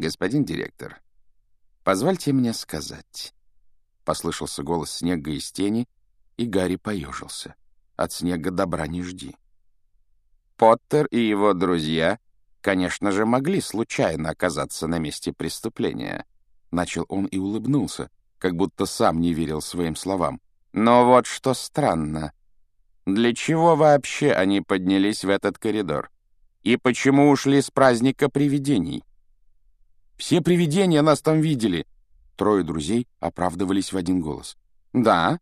«Господин директор, позвольте мне сказать». Послышался голос снега из тени, и Гарри поежился. От снега добра не жди. Поттер и его друзья, конечно же, могли случайно оказаться на месте преступления. Начал он и улыбнулся, как будто сам не верил своим словам. Но вот что странно. Для чего вообще они поднялись в этот коридор? И почему ушли с праздника привидений? Все привидения нас там видели. Трое друзей оправдывались в один голос. Да,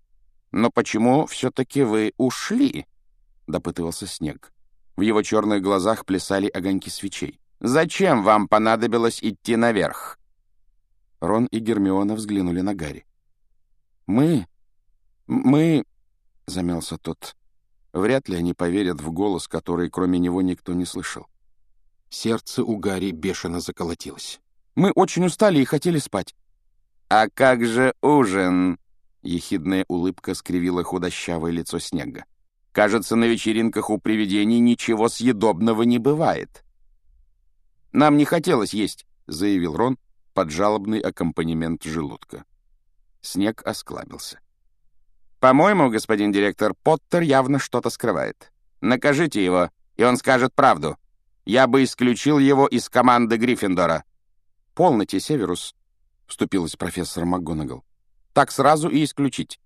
но почему все-таки вы ушли? Допытывался Снег. В его черных глазах плясали огоньки свечей. «Зачем вам понадобилось идти наверх?» Рон и Гермиона взглянули на Гарри. «Мы... мы...» — замялся тот. Вряд ли они поверят в голос, который кроме него никто не слышал. Сердце у Гарри бешено заколотилось. «Мы очень устали и хотели спать». «А как же ужин?» — ехидная улыбка скривила худощавое лицо Снега. «Кажется, на вечеринках у привидений ничего съедобного не бывает». «Нам не хотелось есть», — заявил Рон под жалобный аккомпанемент желудка. Снег осклабился. «По-моему, господин директор, Поттер явно что-то скрывает. Накажите его, и он скажет правду. Я бы исключил его из команды Гриффиндора». «Полноте, Северус», — вступилась профессор МакГонагал. «Так сразу и исключить.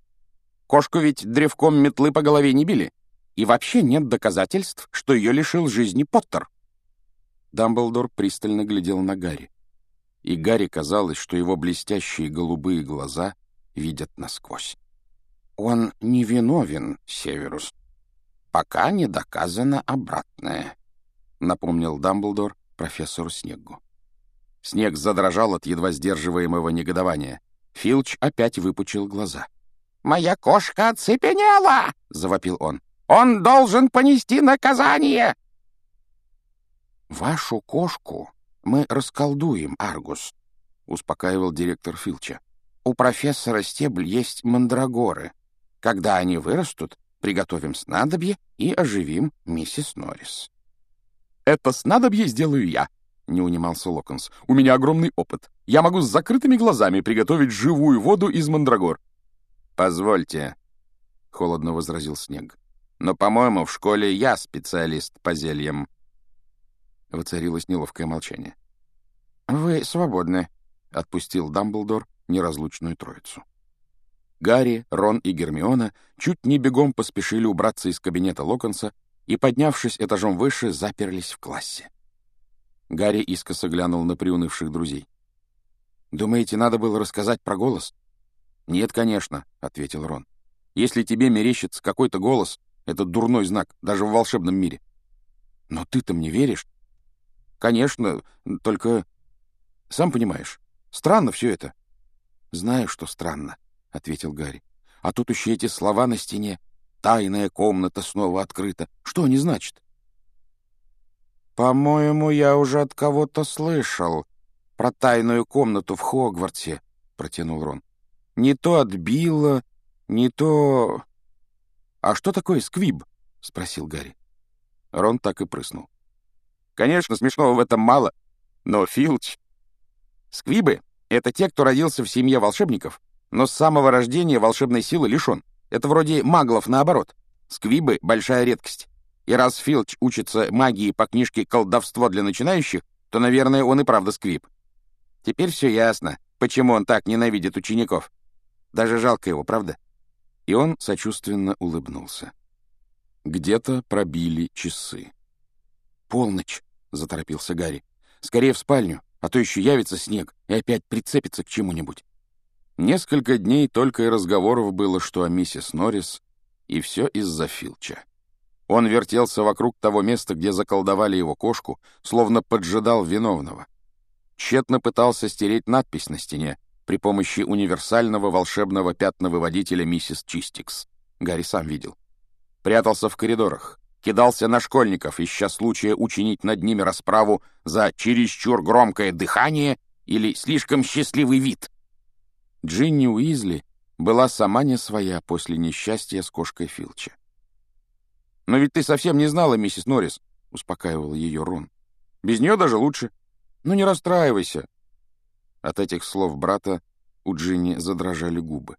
Кошку ведь древком метлы по голове не били. И вообще нет доказательств, что ее лишил жизни Поттер». Дамблдор пристально глядел на Гарри. И Гарри казалось, что его блестящие голубые глаза видят насквозь. Он невиновен, Северус. Пока не доказано обратное, — напомнил Дамблдор профессору Снеггу. Снег задрожал от едва сдерживаемого негодования. Филч опять выпучил глаза. «Моя кошка оцепенела!» — завопил он. «Он должен понести наказание!» «Вашу кошку мы расколдуем, Аргус», — успокаивал директор Филча. «У профессора Стебль есть мандрагоры. Когда они вырастут, приготовим снадобье и оживим миссис Норрис». «Это снадобье сделаю я», — не унимался Локонс. «У меня огромный опыт. Я могу с закрытыми глазами приготовить живую воду из мандрагор». «Позвольте», — холодно возразил Снег. «Но, по-моему, в школе я специалист по зельям». Воцарилось неловкое молчание. «Вы свободны», — отпустил Дамблдор неразлучную троицу. Гарри, Рон и Гермиона чуть не бегом поспешили убраться из кабинета Локонса и, поднявшись этажом выше, заперлись в классе. Гарри искоса глянул на приунывших друзей. «Думаете, надо было рассказать про голос?» «Нет, конечно», — ответил Рон. «Если тебе мерещится какой-то голос, это дурной знак, даже в волшебном мире». «Но ты-то мне веришь?» «Конечно, только... Сам понимаешь, странно все это». «Знаю, что странно», — ответил Гарри. «А тут еще эти слова на стене. Тайная комната снова открыта. Что они значат?» «По-моему, я уже от кого-то слышал про тайную комнату в Хогвартсе», — протянул Рон. «Не то от Билла, не то...» «А что такое сквиб?» — спросил Гарри. Рон так и прыснул. «Конечно, смешного в этом мало, но Филч...» «Сквибы — это те, кто родился в семье волшебников но с самого рождения волшебной силы лишен. Это вроде маглов наоборот. Сквибы — большая редкость. И раз Филч учится магии по книжке «Колдовство для начинающих», то, наверное, он и правда сквиб. Теперь все ясно, почему он так ненавидит учеников. Даже жалко его, правда? И он сочувственно улыбнулся. Где-то пробили часы. «Полночь», — заторопился Гарри. «Скорее в спальню, а то еще явится снег и опять прицепится к чему-нибудь». Несколько дней только и разговоров было, что о миссис Норрис, и все из-за Филча. Он вертелся вокруг того места, где заколдовали его кошку, словно поджидал виновного. Тщетно пытался стереть надпись на стене при помощи универсального волшебного пятновыводителя миссис Чистикс. Гарри сам видел. Прятался в коридорах, кидался на школьников, ища случая учинить над ними расправу за чересчур громкое дыхание или слишком счастливый вид. Джинни Уизли была сама не своя после несчастья с кошкой Филча. «Но ведь ты совсем не знала, миссис Норрис», — успокаивал ее Рон. «Без нее даже лучше. Ну не расстраивайся. От этих слов брата у Джинни задрожали губы.